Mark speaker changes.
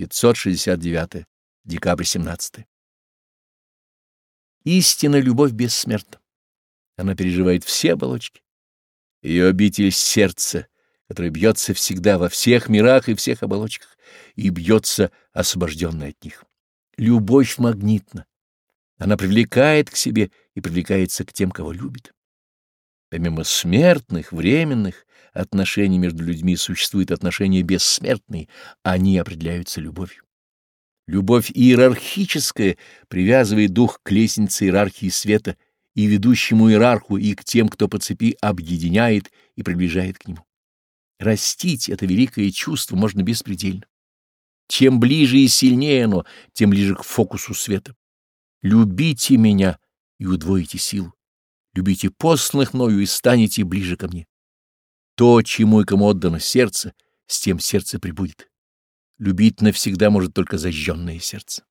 Speaker 1: 569 декабрь 17. истина любовь бессмертна. Она переживает все оболочки. Ее обитель — сердце, которое бьется всегда во всех мирах и всех оболочках, и бьется освобожденное от них. Любовь магнитна. Она привлекает к себе и привлекается к тем, кого любит. Помимо смертных, временных отношений между людьми существует отношения бессмертные, они определяются любовью. Любовь иерархическая привязывает дух к лестнице иерархии света и ведущему иерарху, и к тем, кто по цепи объединяет и приближает к нему. Растить это великое чувство можно беспредельно. Чем ближе и сильнее оно, тем ближе к фокусу света. Любите меня и удвоите силу любите посланных мною и станете ближе ко мне. То, чему и кому отдано сердце, с тем сердце прибудет. Любить навсегда может только зажженное сердце.